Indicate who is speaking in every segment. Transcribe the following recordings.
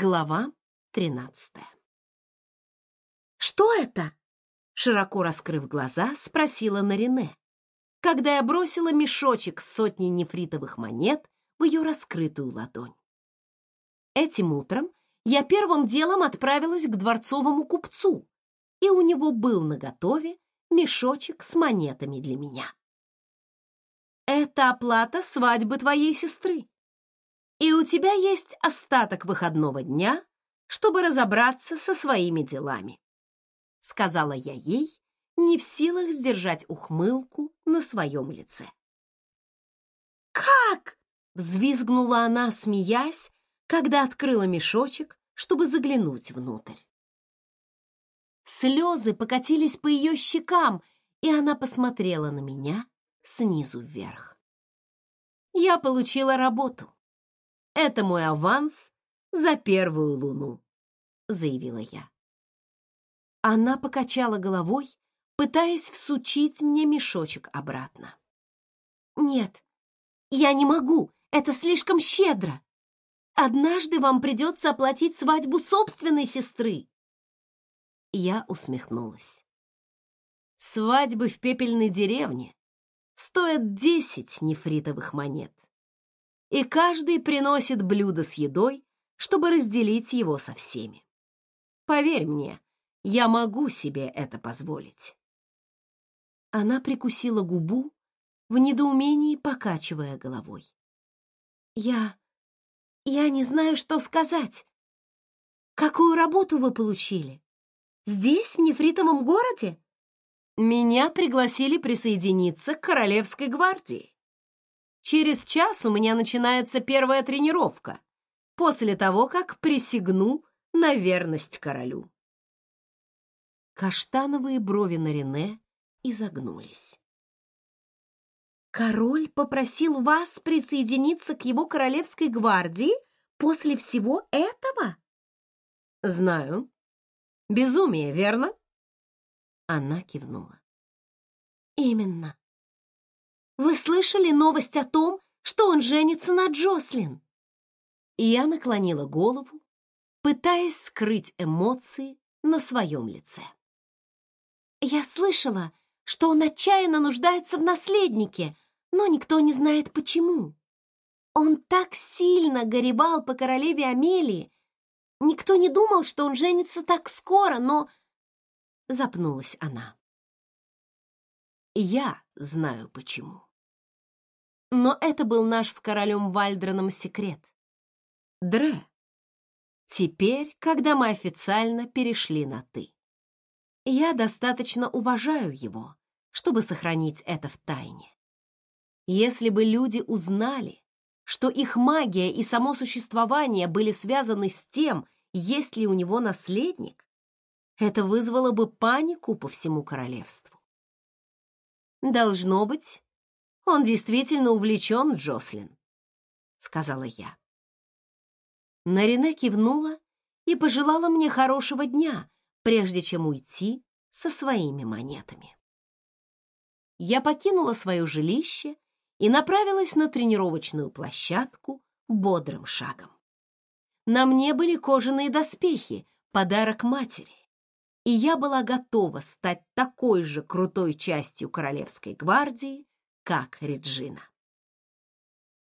Speaker 1: Глава тринадцатая. «Что это?» — широко раскрыв глаза, спросила Нарине, когда я бросила мешочек с сотней нефритовых монет в ее раскрытую ладонь. Этим утром я первым делом отправилась к дворцовому купцу, и у него был наготове мешочек с монетами для меня. «Это оплата свадьбы твоей сестры», и у тебя есть остаток выходного дня, чтобы разобраться со своими делами», — сказала я ей, не в силах сдержать ухмылку на своем лице. «Как?» — взвизгнула она, смеясь, когда открыла мешочек, чтобы заглянуть внутрь. Слезы покатились по ее щекам, и она посмотрела на меня снизу вверх. Я получила работу. Это мой аванс за первую луну, заявила я. Она покачала головой, пытаясь всучить мне мешочек обратно. Нет, я не могу, это слишком щедро. Однажды вам придется оплатить свадьбу собственной сестры. Я усмехнулась. Свадьбы в пепельной деревне стоят десять нефритовых монет и каждый приносит блюдо с едой, чтобы разделить его со всеми. Поверь мне, я могу себе это позволить. Она прикусила губу, в недоумении покачивая головой. Я... я не знаю, что сказать. Какую работу вы получили? Здесь, в нефритовом городе? Меня пригласили присоединиться к Королевской гвардии. Через час у меня начинается первая тренировка, после того, как присягну на верность королю. Каштановые брови на Рене изогнулись. Король попросил вас присоединиться к его королевской гвардии после всего этого? Знаю. Безумие, верно? Она кивнула. Именно. Вы слышали новость о том, что он женится на Джослин?» И я наклонила голову, пытаясь скрыть эмоции на своем лице. «Я слышала, что он отчаянно нуждается в наследнике, но никто не знает почему. Он так сильно горевал по королеве Амелии. Никто не думал, что он женится так скоро, но...» Запнулась она. «Я знаю почему». Но это был наш с королем Вальдроном секрет. Дре. Теперь, когда мы официально перешли на «ты». Я достаточно уважаю его, чтобы сохранить это в тайне. Если бы люди узнали, что их магия и само существование были связаны с тем, есть ли у него наследник, это вызвало бы панику по всему королевству. Должно быть, он действительно увлечен, Джослин, сказала я. Нарине кивнула и пожелала мне хорошего дня, прежде чем уйти со своими монетами. Я покинула свое жилище и направилась на тренировочную площадку бодрым шагом. На мне были кожаные доспехи, подарок матери, и я была готова стать такой же крутой частью королевской гвардии, как Реджина.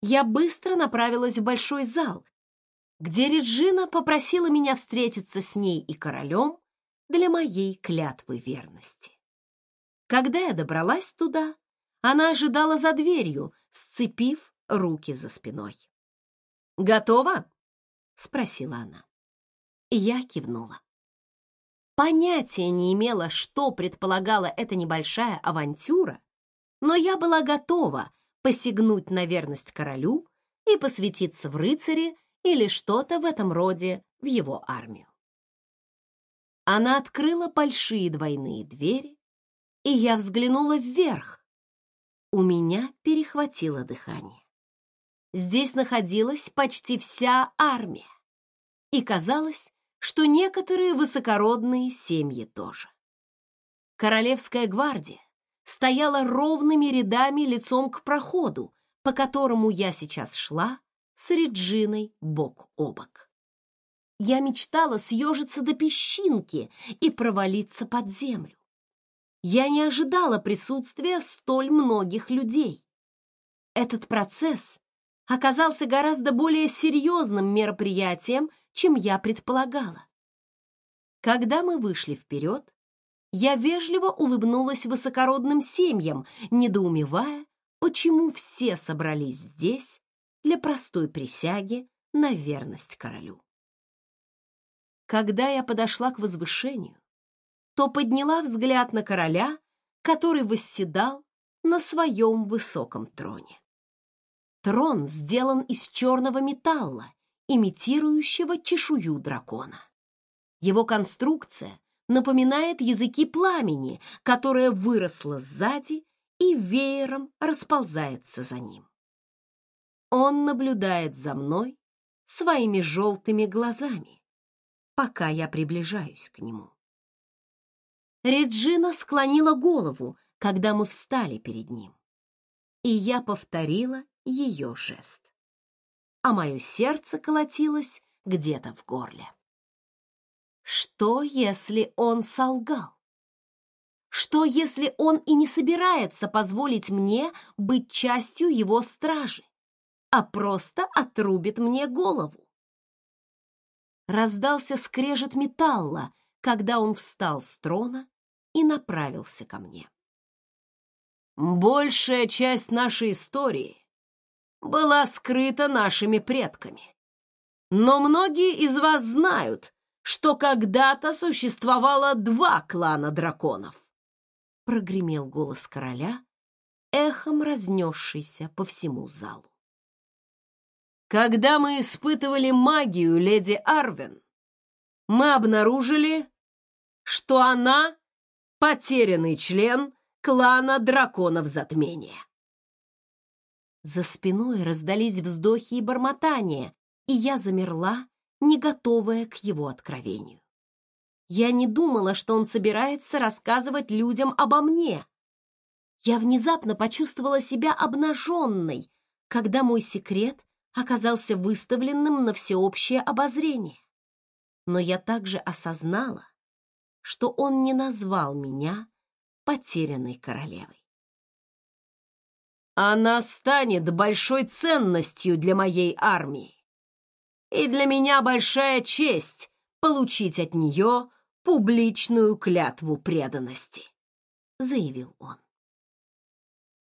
Speaker 1: Я быстро направилась в большой зал, где Реджина попросила меня встретиться с ней и королем для моей клятвы верности. Когда я добралась туда, она ожидала за дверью, сцепив руки за спиной. «Готова?» — спросила она. Я кивнула. Понятия не имела, что предполагала эта небольшая авантюра, но я была готова посягнуть на верность королю и посвятиться в рыцаре или что-то в этом роде в его армию. Она открыла большие двойные двери, и я взглянула вверх. У меня перехватило дыхание. Здесь находилась почти вся армия, и казалось, что некоторые высокородные семьи тоже. Королевская гвардия стояла ровными рядами лицом к проходу, по которому я сейчас шла с Реджиной бок о бок. Я мечтала съежиться до песчинки и провалиться под землю. Я не ожидала присутствия столь многих людей. Этот процесс оказался гораздо более серьезным мероприятием, чем я предполагала. Когда мы вышли вперед, я вежливо улыбнулась высокородным семьям, недоумевая, почему все собрались здесь для простой присяги на верность королю. Когда я подошла к возвышению, то подняла взгляд на короля, который восседал на своем высоком троне. Трон сделан из черного металла, имитирующего чешую дракона. Его конструкция напоминает языки пламени, которое выросло сзади и веером расползается за ним. Он наблюдает за мной своими желтыми глазами, пока я приближаюсь к нему. Реджина склонила голову, когда мы встали перед ним, и я повторила ее жест. А мое сердце колотилось где-то в горле. Что, если он солгал? Что, если он и не собирается позволить мне быть частью его стражи, а просто отрубит мне голову? Раздался скрежет металла, когда он встал с трона и направился ко мне. Большая часть нашей истории была скрыта нашими предками. Но многие из вас знают, что когда-то существовало два клана драконов. Прогремел голос короля, эхом разнесшийся по всему залу. Когда мы испытывали магию леди Арвен, мы обнаружили, что она потерянный член клана драконов затмения. За спиной раздались вздохи и бормотания, и я замерла, не готовая к его откровению. Я не думала, что он собирается рассказывать людям обо мне. Я внезапно почувствовала себя обнаженной, когда мой секрет оказался выставленным на всеобщее обозрение. Но я также осознала, что он не назвал меня потерянной королевой. Она станет большой ценностью для моей армии. И для меня большая честь получить от нее публичную клятву преданности, заявил он.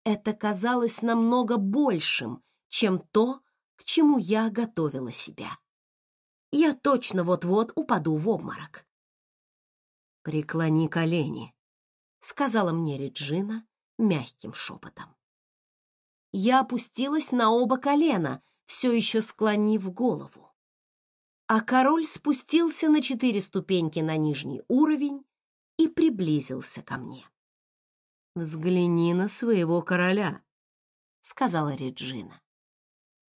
Speaker 1: Это казалось намного большим, чем то, к чему я готовила себя. Я точно вот-вот упаду в обморок. «Преклони колени», — сказала мне Реджина мягким шепотом. Я опустилась на оба колена, все еще склонив голову. А король спустился на четыре ступеньки на нижний уровень и приблизился ко мне. «Взгляни на своего короля», — сказала Реджина.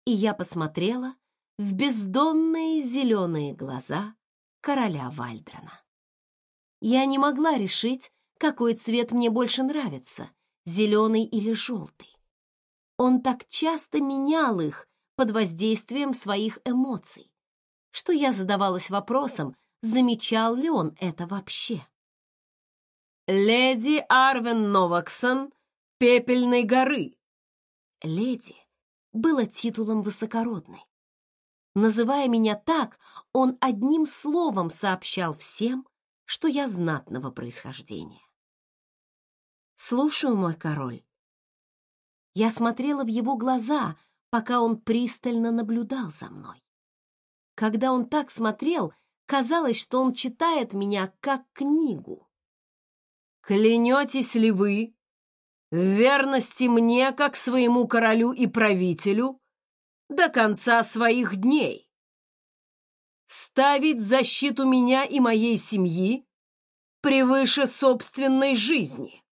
Speaker 1: И я посмотрела в бездонные зеленые глаза короля Вальдрона. Я не могла решить, какой цвет мне больше нравится, зеленый или желтый. Он так часто менял их под воздействием своих эмоций, что я задавалась вопросом, замечал ли он это вообще. «Леди Арвен Новаксон Пепельной горы». «Леди» было титулом высокородной. Называя меня так, он одним словом сообщал всем, что я знатного происхождения. «Слушаю, мой король», я смотрела в его глаза, пока он пристально наблюдал за мной. Когда он так смотрел, казалось, что он читает меня как книгу. «Клянетесь ли вы в верности мне, как своему королю и правителю, до конца своих дней? Ставить защиту меня и моей семьи превыше собственной жизни?»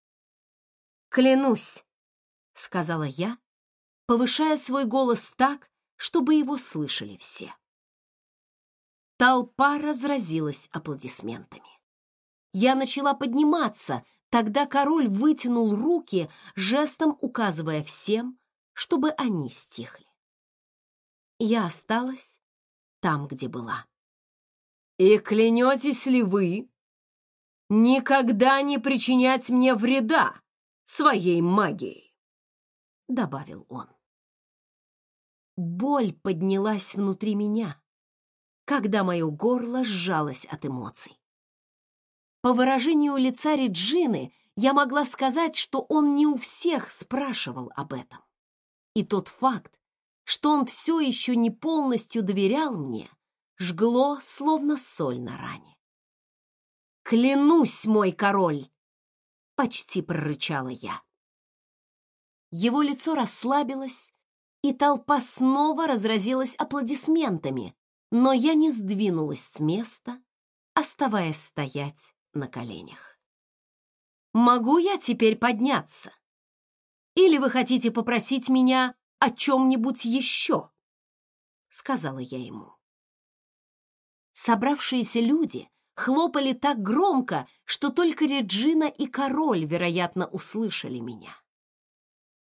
Speaker 1: «Клянусь», сказала я, повышая свой голос так, чтобы его слышали все. Толпа разразилась аплодисментами. Я начала подниматься, тогда король вытянул руки, жестом указывая всем, чтобы они стихли. Я осталась там, где была. И клянетесь ли вы никогда не причинять мне вреда своей магией? Добавил он. Боль поднялась внутри меня, когда мое горло сжалось от эмоций. По выражению лица Реджины я могла сказать, что он не у всех спрашивал об этом. И тот факт, что он все еще не полностью доверял мне, жгло, словно соль на ране. «Клянусь, мой король!» — почти прорычала я. Его лицо расслабилось, и толпа снова разразилась аплодисментами, но я не сдвинулась с места, оставаясь стоять на коленях. «Могу я теперь подняться? Или вы хотите попросить меня о чем-нибудь еще?» — сказала я ему. Собравшиеся люди хлопали так громко, что только Реджина и король, вероятно, услышали меня.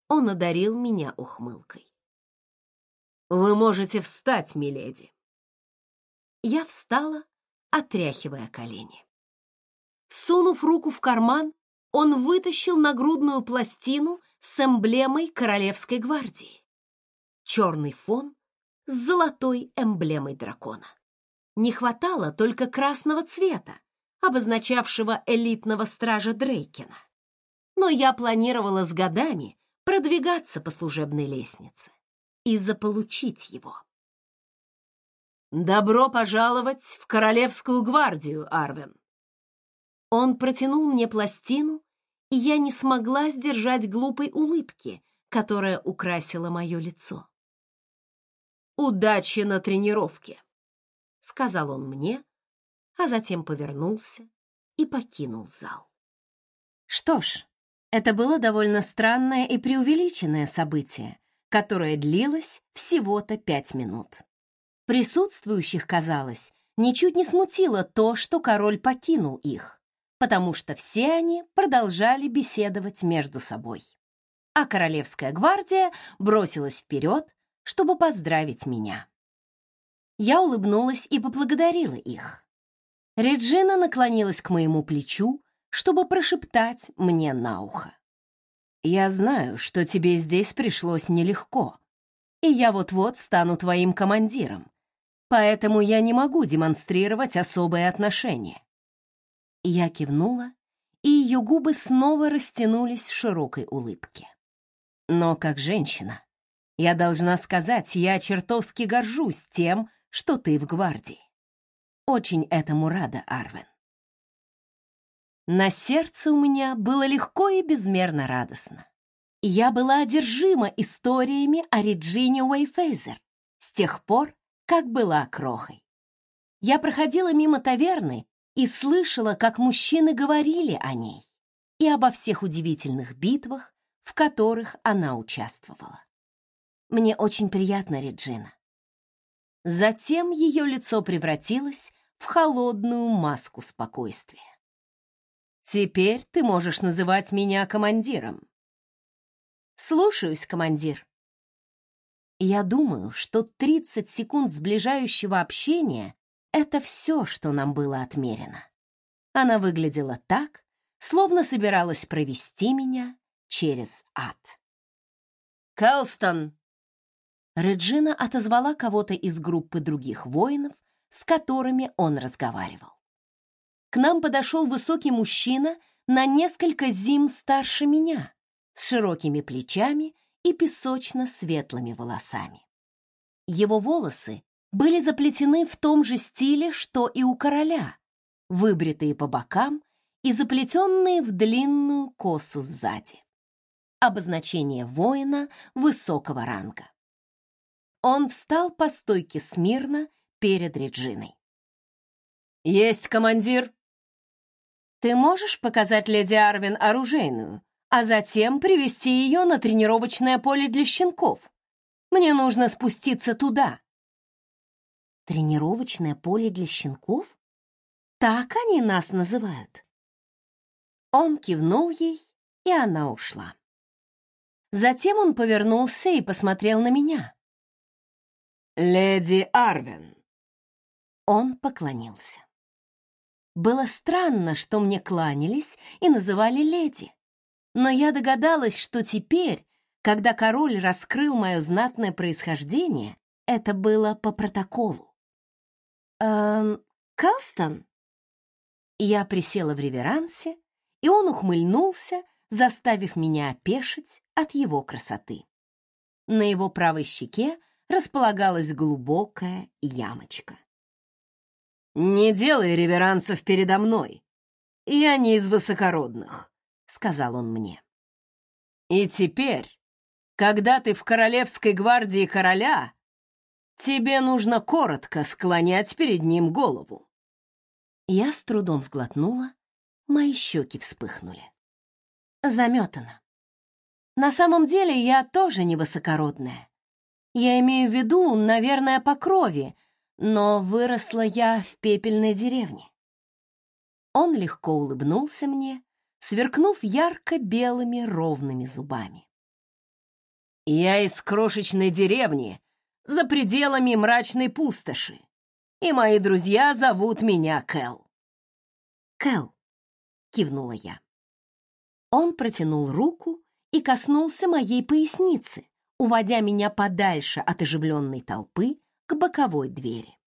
Speaker 1: Он одарил меня ухмылкой. «Вы можете встать, миледи». Я встала, отряхивая колени. Сунув руку в карман, он вытащил нагрудную пластину с эмблемой Королевской гвардии. Черный фон с золотой эмблемой дракона. Не хватало только красного цвета, обозначавшего элитного стража Дрейкина. Но я планировала с годами продвигаться по служебной лестнице и заполучить его. «Добро пожаловать в Королевскую гвардию, Арвен!» Он протянул мне пластину, и я не смогла сдержать глупой улыбки, которая украсила мое лицо. «Удачи на тренировке!» сказал он мне, а затем повернулся и покинул зал. Что ж, это было довольно странное и преувеличенное событие, которое длилось всего-то пять минут. Присутствующих, казалось, ничуть не смутило то, что король покинул их, потому что все они продолжали беседовать между собой. А королевская гвардия бросилась вперед, чтобы поздравить меня. Я улыбнулась и поблагодарила их. Реджина наклонилась к моему плечу, чтобы прошептать мне на ухо. «Я знаю, что тебе здесь пришлось нелегко, и я вот-вот стану твоим командиром, поэтому я не могу демонстрировать особое отношение». Я кивнула, и ее губы снова растянулись в широкой улыбке. Но как женщина, я должна сказать, я чертовски горжусь тем, что ты в гвардии. Очень этому рада, Арвен. На сердце у меня было легко и безмерно радостно. Я была одержима историями о Реджине Уэйфейзер с тех пор, как была крохой. Я проходила мимо таверны и слышала, как мужчины говорили о ней и обо всех удивительных битвах, в которых она участвовала. Мне очень приятно, Реджина. Затем ее лицо превратилось в холодную маску спокойствия. «Теперь ты можешь называть меня командиром». «Слушаюсь, командир». Я думаю, что 30 секунд сближающего общения — это все, что нам было отмерено. Она выглядела так, словно собиралась провести меня через ад. «Келстон!» Реджина отозвала кого-то из группы других воинов, с которыми он разговаривал. К нам подошел высокий мужчина на несколько зим старше меня, с широкими плечами и песочно-светлыми волосами. Его волосы были заплетены в том же стиле, что и у короля, выбритые по бокам и заплетенные в длинную косу сзади. Обозначение воина высокого ранга. Он встал по стойке смирно перед Реджиной. «Есть, командир!» «Ты можешь показать леди Арвин оружейную, а затем привести ее на тренировочное поле для щенков? Мне нужно спуститься туда». «Тренировочное поле для щенков? Так они нас называют?» Он кивнул ей, и она ушла. Затем он повернулся и посмотрел на меня.
Speaker 2: «Леди Арвен».
Speaker 1: Он поклонился. Было странно, что мне кланялись и называли леди. Но я догадалась, что теперь, когда король раскрыл мое знатное происхождение, это было по протоколу. «Эм, Калстон?» Я присела в реверансе, и он ухмыльнулся, заставив меня опешить от его красоты. На его правой щеке располагалась глубокая ямочка. «Не делай реверансов передо мной. Я не из высокородных», — сказал он мне. «И теперь, когда ты в королевской гвардии короля, тебе нужно коротко склонять перед ним голову». Я с трудом сглотнула, мои щеки вспыхнули. Заметано. На самом деле я тоже не высокородная. Я имею в виду, наверное, по крови, но выросла я в пепельной деревне. Он легко улыбнулся мне, сверкнув ярко-белыми ровными зубами. «Я из крошечной деревни, за пределами мрачной пустоши, и мои друзья зовут меня Кэл». «Кэл», — кивнула я. Он протянул руку и коснулся моей поясницы, уводя меня подальше от оживленной толпы к боковой двери.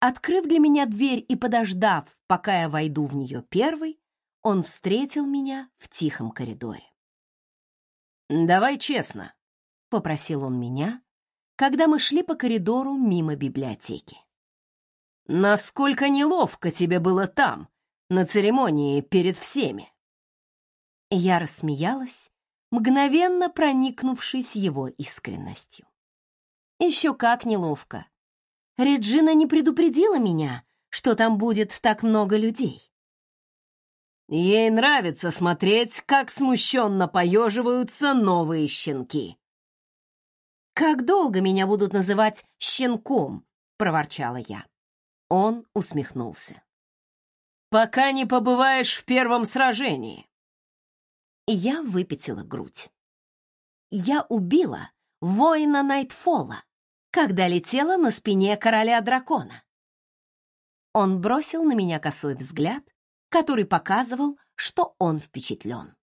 Speaker 1: Открыв для меня дверь и подождав, пока я войду в нее первой, он встретил меня в тихом коридоре. «Давай честно», — попросил он меня, когда мы шли по коридору мимо библиотеки. «Насколько неловко тебе было там, на церемонии перед всеми?» Я рассмеялась, мгновенно проникнувшись его искренностью. Еще как неловко. Реджина не предупредила меня, что там будет так много людей. Ей нравится смотреть, как смущенно поеживаются новые щенки. «Как долго меня будут называть щенком?» — проворчала я. Он усмехнулся. «Пока не побываешь в первом сражении». Я выпятила грудь. Я убила воина Найтфола, когда летела на спине короля дракона. Он бросил на меня косой взгляд, который показывал, что он впечатлен.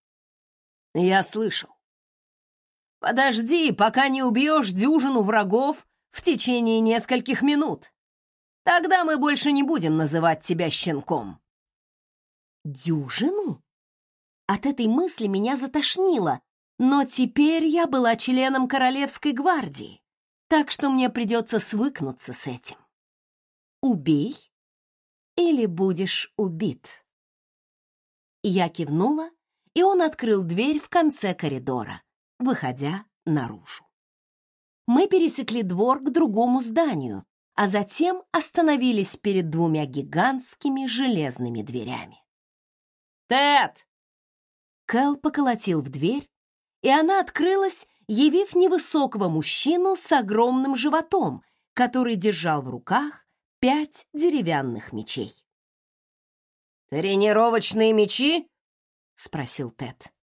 Speaker 1: Я слышал. Подожди, пока не убьешь дюжину врагов в течение нескольких минут. Тогда мы больше не будем называть тебя щенком. Дюжину? От этой мысли меня затошнило, но теперь я была членом Королевской гвардии, так что мне придется свыкнуться с этим. Убей или будешь убит. Я кивнула, и он открыл дверь в конце коридора, выходя наружу. Мы пересекли двор к другому зданию, а затем остановились перед двумя гигантскими железными дверями. «Тед!» Кэл поколотил в дверь, и она открылась, явив невысокого мужчину с огромным животом, который держал в руках пять деревянных мечей. «Тренировочные мечи?» — спросил Тед.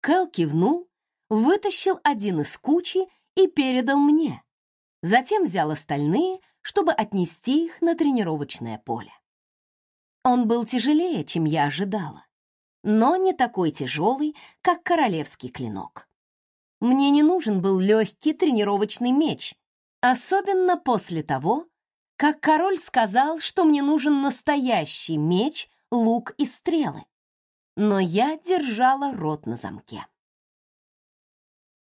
Speaker 1: Кэл кивнул, вытащил один из кучи и передал мне. Затем взял остальные, чтобы отнести их на тренировочное поле. Он был тяжелее, чем я ожидала, но не такой тяжелый, как королевский клинок. Мне не нужен был легкий тренировочный меч, особенно после того, как король сказал, что мне нужен настоящий меч, лук и стрелы. Но я держала рот на замке.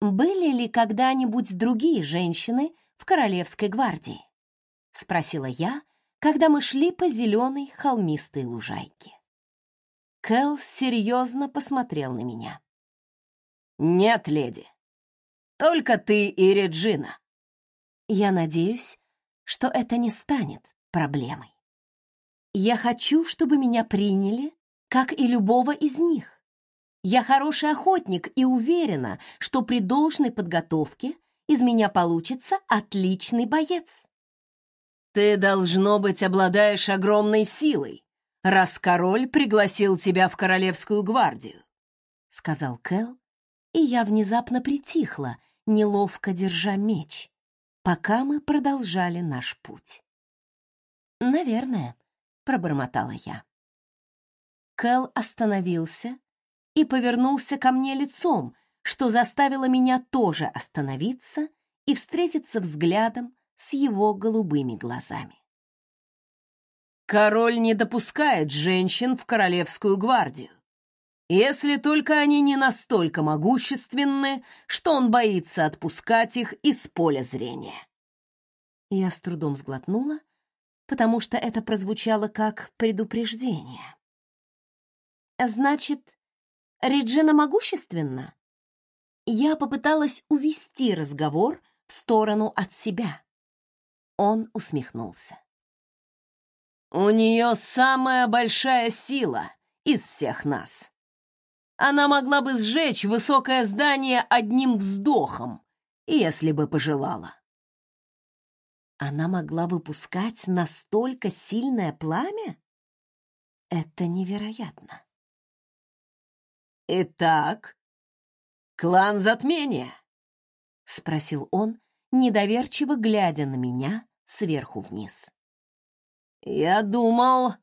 Speaker 1: Были ли когда-нибудь другие женщины в королевской гвардии? спросила я, когда мы шли по зеленой холмистой лужайке. Кэл серьезно посмотрел на меня. «Нет, леди. Только ты и Реджина. Я надеюсь, что это не станет проблемой. Я хочу, чтобы меня приняли, как и любого из них. Я хороший охотник и уверена, что при должной подготовке из меня получится отличный боец. Ты, должно быть, обладаешь огромной силой, раз король пригласил тебя в королевскую гвардию, сказал Кэл, и я внезапно притихла, неловко держа меч, пока мы продолжали наш путь. Наверное, пробормотала я. Кэл остановился и повернулся ко мне лицом, что заставило меня тоже остановиться и встретиться взглядом с его голубыми глазами. Король не допускает женщин в королевскую гвардию, если только они не настолько могущественны, что он боится отпускать их из поля зрения. Я с трудом сглотнула, потому что это прозвучало как предупреждение. Значит, Реджина могущественна? Я попыталась увести разговор в сторону от себя. Он усмехнулся. У нее самая большая сила из всех нас. Она могла бы сжечь высокое здание одним вздохом, если бы пожелала. Она могла выпускать настолько сильное пламя? Это невероятно. Итак, клан затмения, спросил он, недоверчиво глядя на меня сверху вниз. Я думал,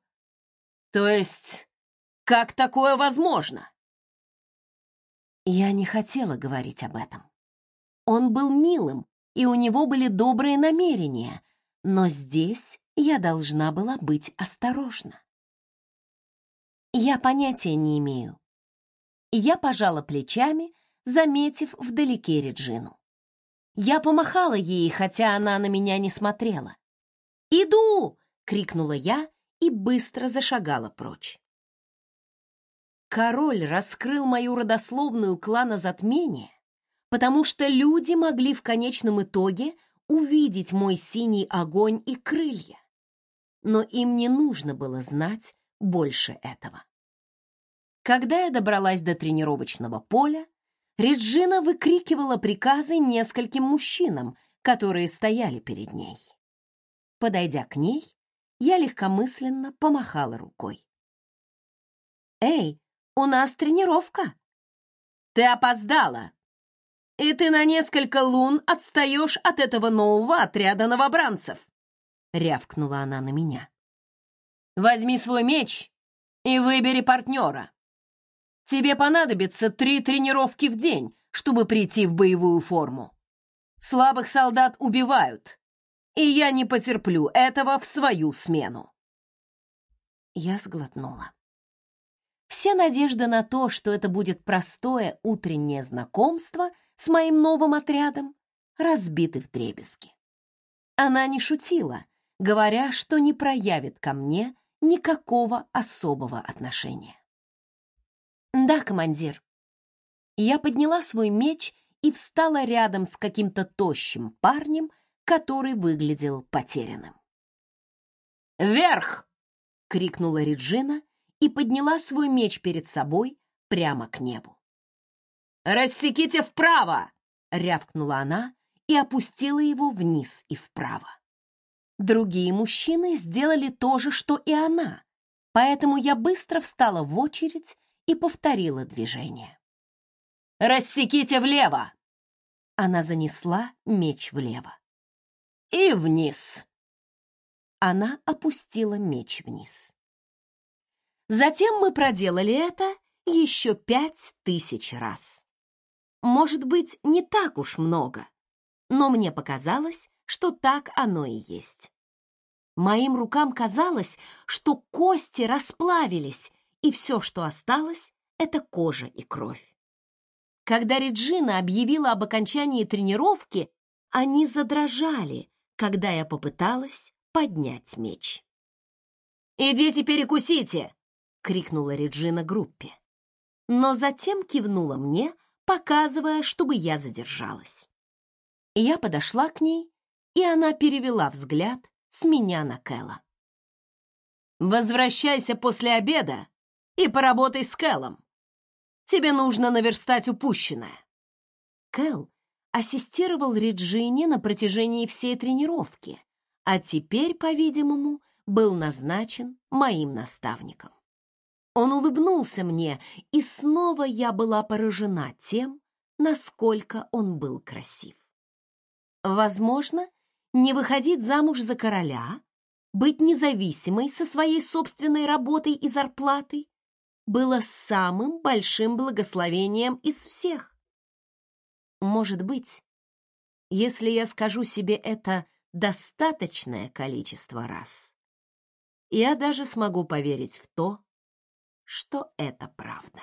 Speaker 1: то есть, как такое возможно? Я не хотела говорить об этом. Он был милым, и у него были добрые намерения, но здесь я должна была быть осторожна. Я понятия не имею. Я пожала плечами, заметив вдалеке Реджину. Я помахала ей, хотя она на меня не смотрела. «Иду!» — крикнула я и быстро зашагала прочь. Король раскрыл мою родословную клана затмения, потому что люди могли в конечном итоге увидеть мой синий огонь и крылья. Но им не нужно было знать больше этого. Когда я добралась до тренировочного поля, Реджина выкрикивала приказы нескольким мужчинам, которые стояли перед ней. Подойдя к ней, я легкомысленно помахала рукой. «Эй, у нас тренировка!» «Ты опоздала!» «И ты на несколько лун отстаешь от этого нового отряда новобранцев!» Рявкнула она на меня. «Возьми свой меч и выбери партнера. Тебе понадобится три тренировки в день, чтобы прийти в боевую форму. Слабых солдат убивают, и я не потерплю этого в свою смену. Я сглотнула. Все надежды на то, что это будет простое утреннее знакомство с моим новым отрядом, разбиты вдребезги. Она не шутила, говоря, что не проявит ко мне никакого особого отношения. «Да, командир». Я подняла свой меч и встала рядом с каким-то тощим парнем, который выглядел потерянным. «Вверх!» — крикнула Реджина и подняла свой меч перед собой прямо к небу. «Рассеките вправо!» — рявкнула она и опустила его вниз и вправо. Другие мужчины сделали то же, что и она, поэтому я быстро встала в очередь и повторила движение. «Рассеките влево!» Она занесла меч влево и вниз. Она опустила меч вниз. Затем мы проделали это еще пять тысяч раз. Может быть, не так уж много, но мне показалось, что так оно и есть. Моим рукам казалось, что кости расплавились, и все, что осталось, это кожа и кровь. Когда Реджина объявила об окончании тренировки, они задрожали, когда я попыталась поднять меч. «Идите перекусите!» — крикнула Реджина группе. Но затем кивнула мне, показывая, чтобы я задержалась. Я подошла к ней, и она перевела взгляд с меня на Кэла. «Возвращайся после обеда и поработай с Кэлом. Тебе нужно наверстать упущенное». Кэл ассистировал Реджине на протяжении всей тренировки, а теперь, по-видимому, был назначен моим наставником. Он улыбнулся мне, и снова я была поражена тем, насколько он был красив. Возможно, не выходить замуж за короля быть независимой со своей собственной работой и зарплатой было самым большим благословением из всех. Может быть, если я скажу себе это достаточное количество раз, я даже смогу поверить в то, что это правда.